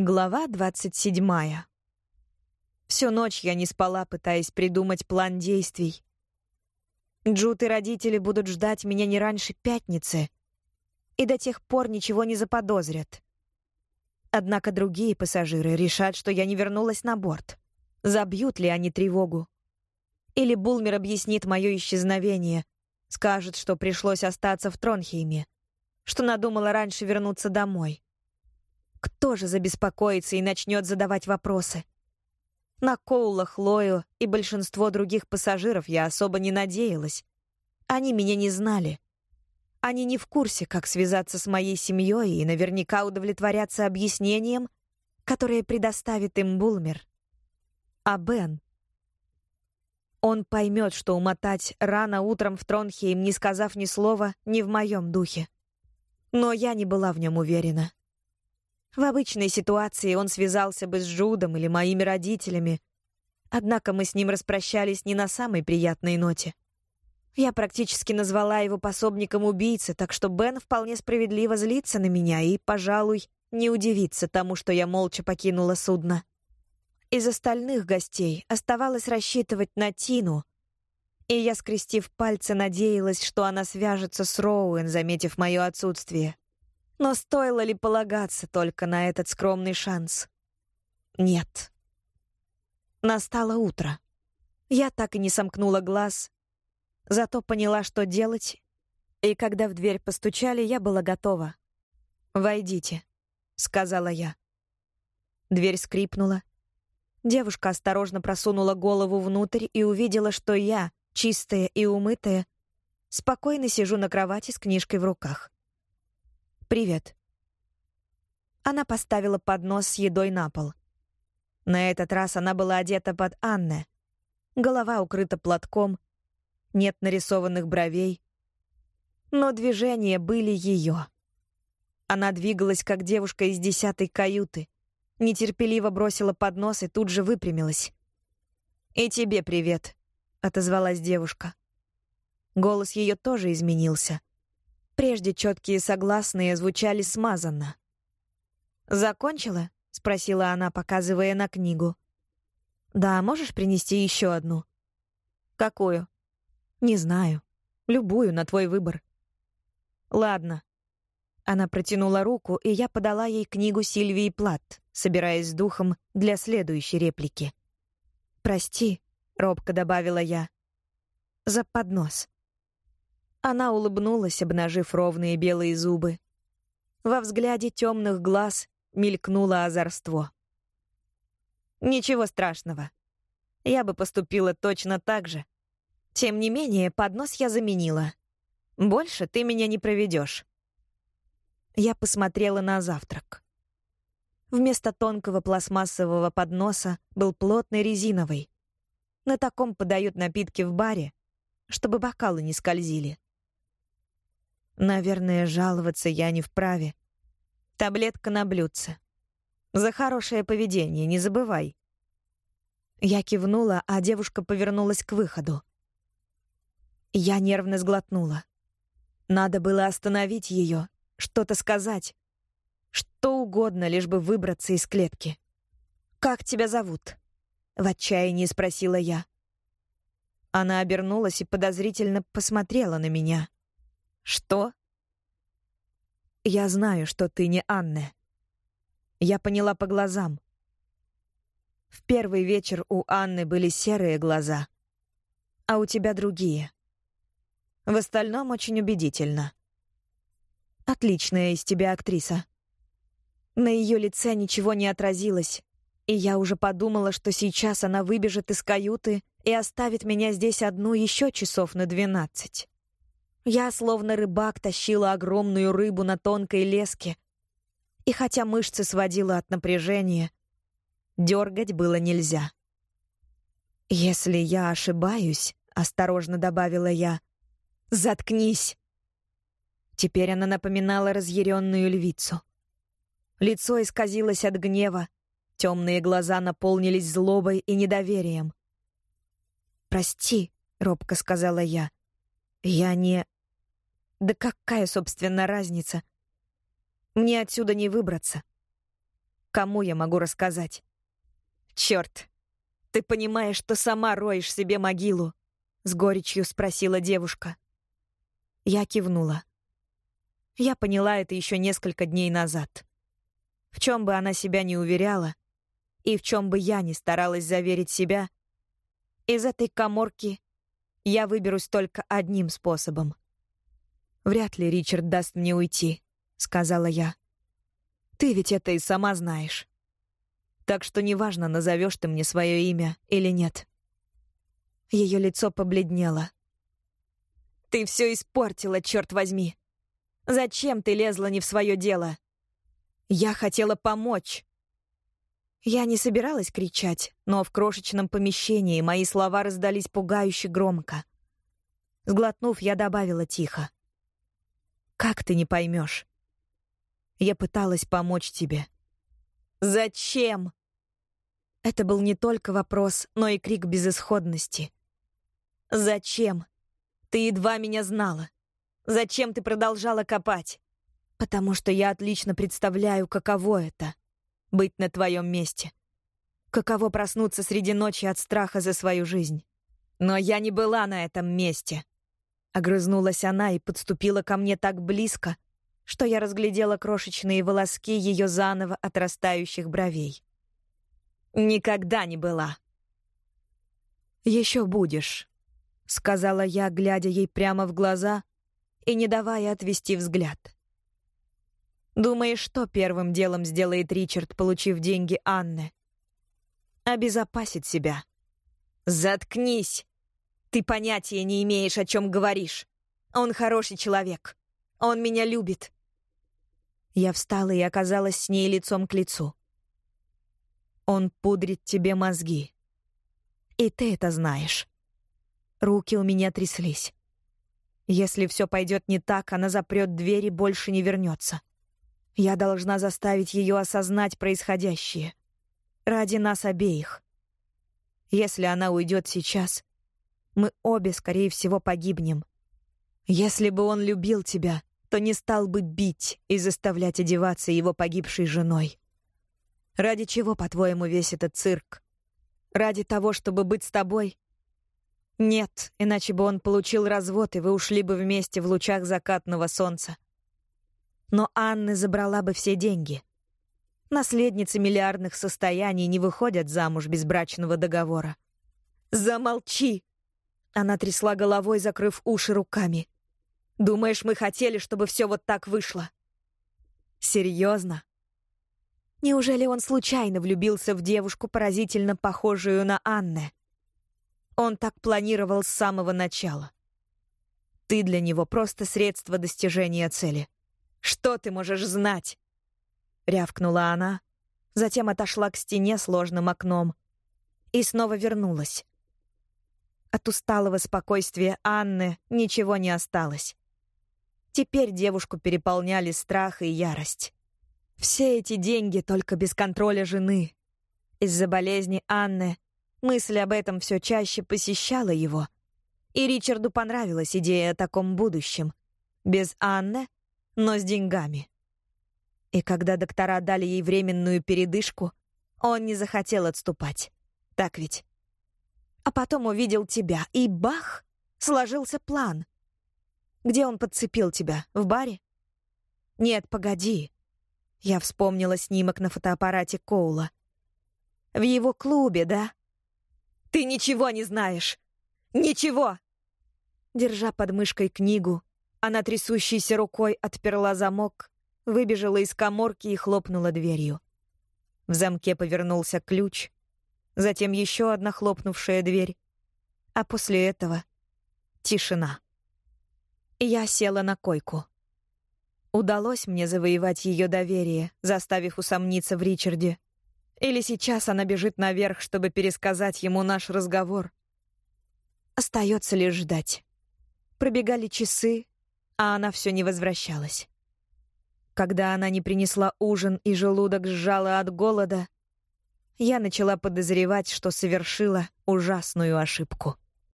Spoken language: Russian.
Глава двадцать седьмая. Всю ночь я не спала, пытаясь придумать план действий. Джут и родители будут ждать меня не раньше пятницы, и до тех пор ничего не заподозрят. Однако другие пассажиры решат, что я не вернулась на борт. Забьют ли они тревогу? Или Булмер объяснит мое исчезновение, скажет, что пришлось остаться в Тронхейме, что надумала раньше вернуться домой. Кто же забеспокоится и начнет задавать вопросы? На Коула, Хлою и большинство других пассажиров я особо не надеялась. Они меня не знали. Они не в курсе, как связаться с моей семьей и наверняка удовлетворятся объяснением, которое предоставит им Булмер. А Бен? Он поймет, что умотать рано утром в Тронхейм, не сказав ни слова, не в моем духе. Но я не была в нем уверена. В обычной ситуации он связался бы с Джудом или моими родителями. Однако мы с ним распрощались не на самой приятной ноте. Я практически назвала его пособником убийцы, так что Бен вполне справедливо злится на меня и, пожалуй, не удивится тому, что я молча покинула судно. Из остальных гостей оставалось рассчитывать на Тину, и я, скрестив пальцы, надеялась, что она свяжется с Роуэн, заметив мое отсутствие. Но стоило ли полагаться только на этот скромный шанс? Нет. Настало утро. Я так и не сомкнула глаз, зато поняла, что делать, и когда в дверь постучали, я была готова. «Войдите», — сказала я. Дверь скрипнула. Девушка осторожно просунула голову внутрь и увидела, что я, чистая и умытая, спокойно сижу на кровати с книжкой в руках. «Привет». Она поставила поднос с едой на пол. На этот раз она была одета под Анне. Голова укрыта платком, нет нарисованных бровей. Но движения были ее. Она двигалась, как девушка из десятой каюты, нетерпеливо бросила поднос и тут же выпрямилась. «И тебе привет», — отозвалась девушка. Голос ее тоже изменился. Прежде четкие согласные звучали смазанно. «Закончила?» — спросила она, показывая на книгу. «Да, можешь принести еще одну?» «Какую?» «Не знаю. Любую, на твой выбор». «Ладно». Она протянула руку, и я подала ей книгу Сильвии Плат, собираясь с духом для следующей реплики. «Прости», — робко добавила я, — «за поднос». Она улыбнулась, обнажив ровные белые зубы. Во взгляде темных глаз мелькнуло озорство. «Ничего страшного. Я бы поступила точно так же. Тем не менее, поднос я заменила. Больше ты меня не проведешь». Я посмотрела на завтрак. Вместо тонкого пластмассового подноса был плотный резиновый. На таком подают напитки в баре, чтобы бокалы не скользили. Наверное, жаловаться я не вправе. Таблетка на блюдце. За хорошее поведение, не забывай. Я кивнула, а девушка повернулась к выходу. Я нервно сглотнула. Надо было остановить ее, что-то сказать. Что угодно, лишь бы выбраться из клетки. «Как тебя зовут?» — в отчаянии спросила я. Она обернулась и подозрительно посмотрела на меня. «Что?» «Я знаю, что ты не Анне». Я поняла по глазам. В первый вечер у Анны были серые глаза, а у тебя другие. В остальном очень убедительно. Отличная из тебя актриса. На ее лице ничего не отразилось, и я уже подумала, что сейчас она выбежит из каюты и оставит меня здесь одну еще часов на двенадцать. Я, словно рыбак, тащила огромную рыбу на тонкой леске. И хотя мышцы сводила от напряжения, дергать было нельзя. «Если я ошибаюсь», — осторожно добавила я, — «заткнись». Теперь она напоминала разъяренную львицу. Лицо исказилось от гнева, темные глаза наполнились злобой и недоверием. «Прости», — робко сказала я, — «я не...» Да какая, собственно, разница? Мне отсюда не выбраться. Кому я могу рассказать? Черт! Ты понимаешь, что сама роешь себе могилу? С горечью спросила девушка. Я кивнула. Я поняла это еще несколько дней назад. В чем бы она себя не уверяла, и в чем бы я ни старалась заверить себя, из этой коморки я выберусь только одним способом. «Вряд ли Ричард даст мне уйти», — сказала я. «Ты ведь это и сама знаешь. Так что неважно, назовешь ты мне свое имя или нет». Ее лицо побледнело. «Ты все испортила, черт возьми! Зачем ты лезла не в свое дело? Я хотела помочь!» Я не собиралась кричать, но в крошечном помещении мои слова раздались пугающе громко. Сглотнув, я добавила тихо. «Как ты не поймешь? Я пыталась помочь тебе». «Зачем?» Это был не только вопрос, но и крик безысходности. «Зачем? Ты едва меня знала. Зачем ты продолжала копать?» «Потому что я отлично представляю, каково это — быть на твоем месте. Каково проснуться среди ночи от страха за свою жизнь. Но я не была на этом месте». Огрызнулась она и подступила ко мне так близко, что я разглядела крошечные волоски ее заново отрастающих бровей. «Никогда не была». «Еще будешь», — сказала я, глядя ей прямо в глаза и не давая отвести взгляд. «Думаешь, что первым делом сделает Ричард, получив деньги Анны?» «Обезопасит себя». «Заткнись!» Ты понятия не имеешь, о чем говоришь. Он хороший человек. Он меня любит. Я встала и оказалась с ней лицом к лицу. Он пудрит тебе мозги. И ты это знаешь. Руки у меня тряслись. Если все пойдет не так, она запрет дверь и больше не вернется. Я должна заставить ее осознать происходящее. Ради нас обеих. Если она уйдет сейчас, мы обе, скорее всего, погибнем. Если бы он любил тебя, то не стал бы бить и заставлять одеваться его погибшей женой. Ради чего, по-твоему, весь этот цирк? Ради того, чтобы быть с тобой? Нет, иначе бы он получил развод, и вы ушли бы вместе в лучах закатного солнца. Но Анна забрала бы все деньги. Наследницы миллиардных состояний не выходят замуж без брачного договора. «Замолчи!» Она трясла головой, закрыв уши руками. «Думаешь, мы хотели, чтобы все вот так вышло?» «Серьезно?» Неужели он случайно влюбился в девушку, поразительно похожую на Анне? Он так планировал с самого начала. Ты для него просто средство достижения цели. Что ты можешь знать? Рявкнула она, затем отошла к стене сложным окном и снова вернулась. От усталого спокойствия Анны ничего не осталось. Теперь девушку переполняли страх и ярость. Все эти деньги только без контроля жены. Из-за болезни Анны мысль об этом все чаще посещала его. И Ричарду понравилась идея о таком будущем. Без Анны, но с деньгами. И когда доктора дали ей временную передышку, он не захотел отступать. Так ведь? А потом увидел тебя, и бах! Сложился план. Где он подцепил тебя? В баре? Нет, погоди. Я вспомнила снимок на фотоаппарате Коула. В его клубе, да? Ты ничего не знаешь! Ничего! Держа под мышкой книгу, она трясущейся рукой отперла замок, выбежала из коморки и хлопнула дверью. В замке повернулся ключ, затем еще одна хлопнувшая дверь, а после этого — тишина. Я села на койку. Удалось мне завоевать ее доверие, заставив усомниться в Ричарде. Или сейчас она бежит наверх, чтобы пересказать ему наш разговор. Остается лишь ждать. Пробегали часы, а она все не возвращалась. Когда она не принесла ужин и желудок сжала от голода, я начала подозревать, что совершила ужасную ошибку.